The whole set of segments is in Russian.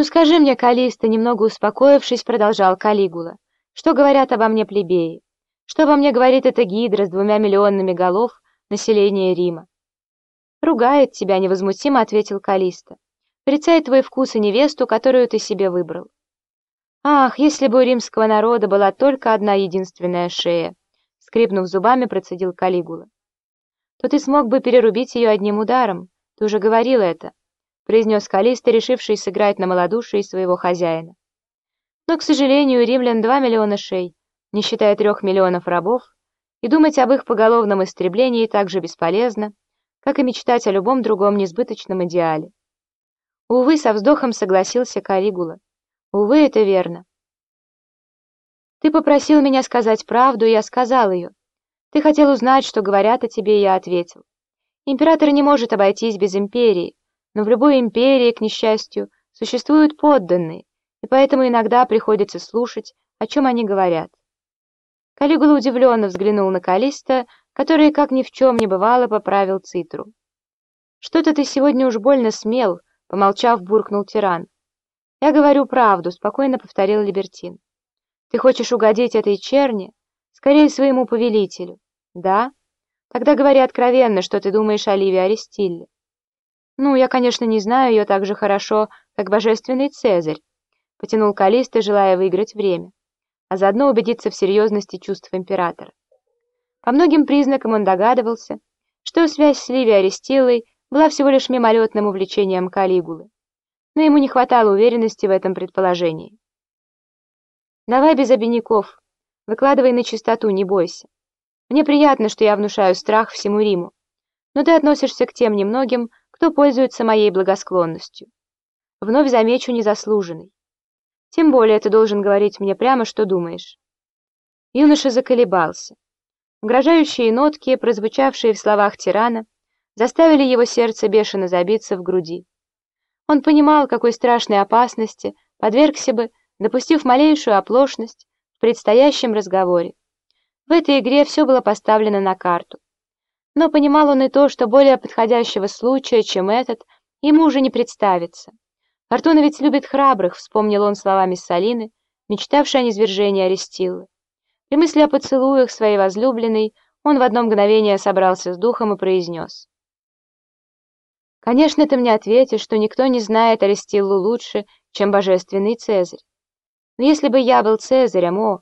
«Ну скажи мне, Калиста, немного успокоившись, продолжал Калигула, что говорят обо мне плебеи? Что обо мне говорит эта гидра с двумя миллионами голов населения Рима?» «Ругает тебя», — невозмутимо ответил Калиста. «Порицает твой вкус и невесту, которую ты себе выбрал». «Ах, если бы у римского народа была только одна единственная шея!» Скрипнув зубами, процедил Калигула. «То ты смог бы перерубить ее одним ударом. Ты уже говорил это», — произнес Калиста, решивший сыграть на малодушии своего хозяина. «Но, к сожалению, у римлян два миллиона шей, не считая трех миллионов рабов, и думать об их поголовном истреблении так же бесполезно, как и мечтать о любом другом несбыточном идеале. Увы, со вздохом согласился Калигула. Увы, это верно. Ты попросил меня сказать правду, и я сказал ее. Ты хотел узнать, что говорят о тебе, и я ответил. Император не может обойтись без империи, но в любой империи, к несчастью, существуют подданные, и поэтому иногда приходится слушать, о чем они говорят. Калигула удивленно взглянул на Калиста, который, как ни в чем не бывало, поправил цитру. «Что-то ты сегодня уж больно смел», — помолчав, буркнул тиран. «Я говорю правду», — спокойно повторил Либертин. «Ты хочешь угодить этой черни? Скорее своему повелителю». «Да? Тогда говори откровенно, что ты думаешь о Ливе Аристилле». «Ну, я, конечно, не знаю ее так же хорошо, как божественный Цезарь», — потянул Калиста, желая выиграть время, а заодно убедиться в серьезности чувств императора. По многим признакам он догадывался, что связь с Ливией Аристиллой была всего лишь мимолетным увлечением Калигулы но ему не хватало уверенности в этом предположении. «Давай без обиняков, выкладывай на чистоту, не бойся. Мне приятно, что я внушаю страх всему Риму, но ты относишься к тем немногим, кто пользуется моей благосклонностью. Вновь замечу незаслуженный. Тем более ты должен говорить мне прямо, что думаешь». Юноша заколебался. Угрожающие нотки, прозвучавшие в словах тирана, заставили его сердце бешено забиться в груди. Он понимал, какой страшной опасности подвергся бы, допустив малейшую оплошность в предстоящем разговоре. В этой игре все было поставлено на карту. Но понимал он и то, что более подходящего случая, чем этот, ему уже не представится. Фортуна ведь любит храбрых, вспомнил он словами Салины, мечтавшей о низвержении Арестиллы. При мысли о поцелуях своей возлюбленной он в одно мгновение собрался с духом и произнес. Конечно, ты мне ответишь, что никто не знает Аристиллу лучше, чем божественный Цезарь. Но если бы я был Цезарем, о,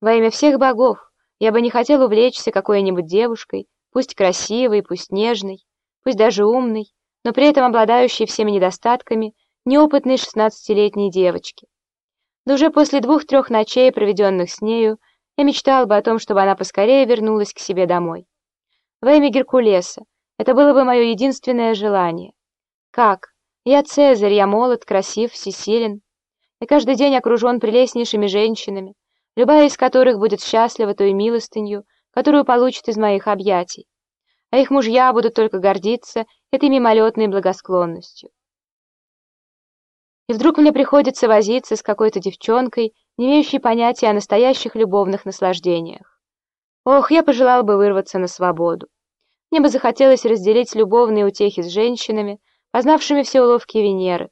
во имя всех богов, я бы не хотел увлечься какой-нибудь девушкой, пусть красивой, пусть нежной, пусть даже умной, но при этом обладающей всеми недостатками неопытной шестнадцатилетней девочки. Но уже после двух-трех ночей, проведенных с нею, я мечтал бы о том, чтобы она поскорее вернулась к себе домой. Во имя Геркулеса, это было бы мое единственное желание. Как? Я Цезарь, я молод, красив, всесилен. И каждый день окружен прелестнейшими женщинами, любая из которых будет счастлива той милостынью, которую получит из моих объятий. А их мужья будут только гордиться этой мимолетной благосклонностью. И вдруг мне приходится возиться с какой-то девчонкой, не имеющей понятия о настоящих любовных наслаждениях. Ох, я пожелал бы вырваться на свободу. Мне бы захотелось разделить любовные утехи с женщинами, познавшими все уловки Венеры,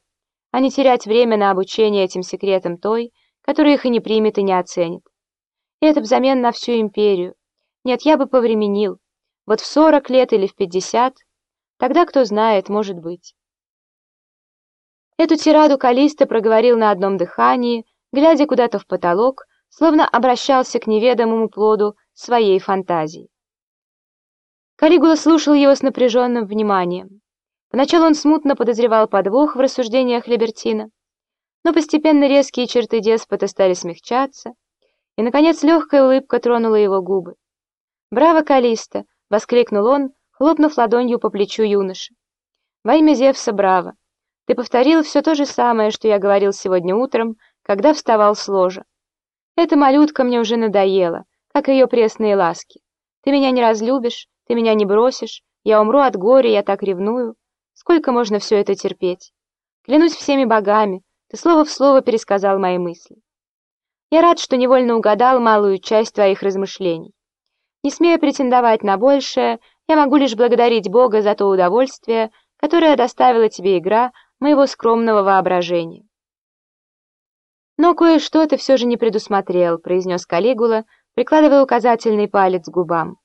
а не терять время на обучение этим секретам той, которая их и не примет и не оценит. И это взамен на всю империю. Нет, я бы повременил. Вот в сорок лет или в пятьдесят. Тогда, кто знает, может быть. Эту тираду Калиста проговорил на одном дыхании, глядя куда-то в потолок, словно обращался к неведомому плоду своей фантазии. Калигула слушал его с напряженным вниманием. Поначалу он смутно подозревал подвох в рассуждениях Либертина, но постепенно резкие черты деспота стали смягчаться, и, наконец, легкая улыбка тронула его губы. «Браво, Калиста!» — воскликнул он, хлопнув ладонью по плечу юноши. «Во имя Зевса, браво! Ты повторил все то же самое, что я говорил сегодня утром, когда вставал с ложа. Эта малютка мне уже надоела, как ее пресные ласки. Ты меня не разлюбишь, ты меня не бросишь, я умру от горя, я так ревную. Сколько можно все это терпеть? Клянусь всеми богами, ты слово в слово пересказал мои мысли. Я рад, что невольно угадал малую часть твоих размышлений. Не смея претендовать на большее, я могу лишь благодарить Бога за то удовольствие, которое доставила тебе игра моего скромного воображения. «Но кое-что ты все же не предусмотрел», — произнес Калигула, прикладывая указательный палец к губам.